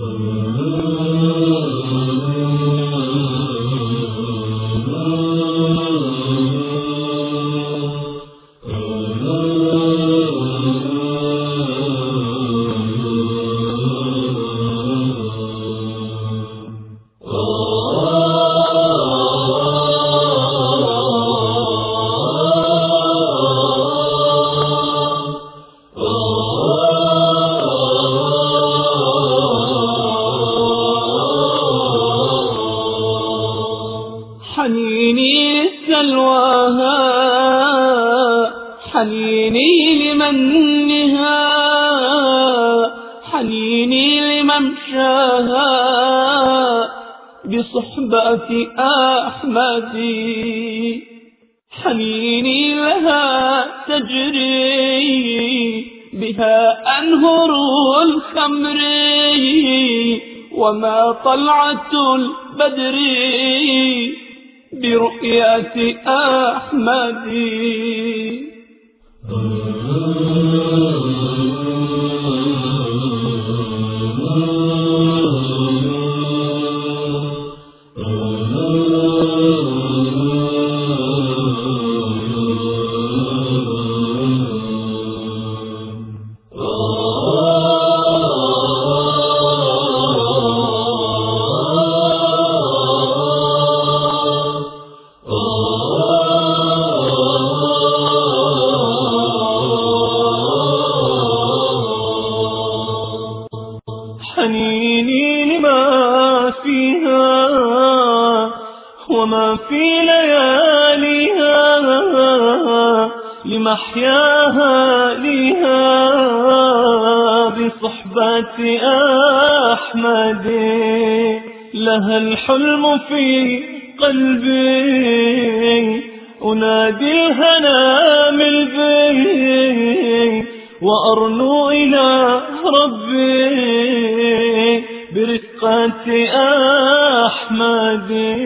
Oh. Uh -huh. لسلواها حنيني لمنها حنيني لممشاها بصحبة أحمدي حنيني لها تجري بها أنهر الخمر وما طلعة البدر. برؤية أحمد وما في لياليها لمحياها ليها بصحبة أحمد. لها الحلم في قلبي أنادي الهنا من وأرنو إلى ربي برقة أحمد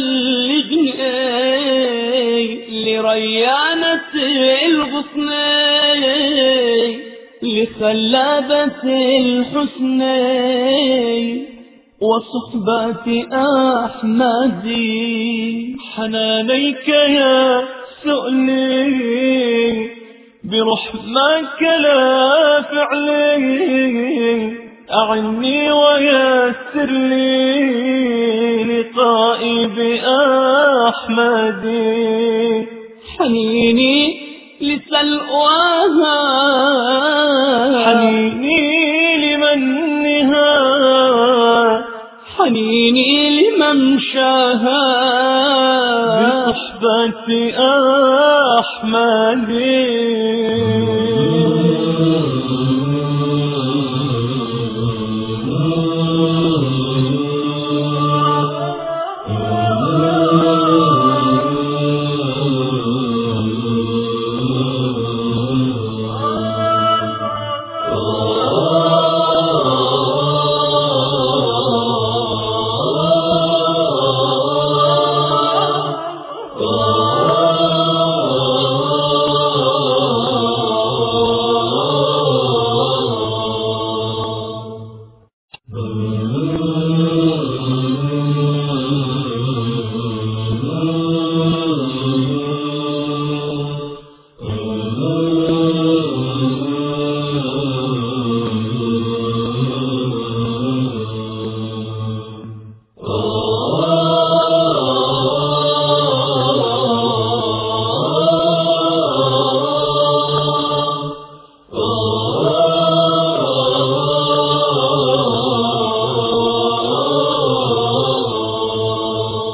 بلغني لريانة الغصنين لخلابة الحسن وصحبة أحمد حنانيك يا سؤلي برحمك لا فعلي. أعني ويسر لي. بأحمد حنيني لسلواها حنيني لمنها. حنيني لممشاها بصحبة أحمد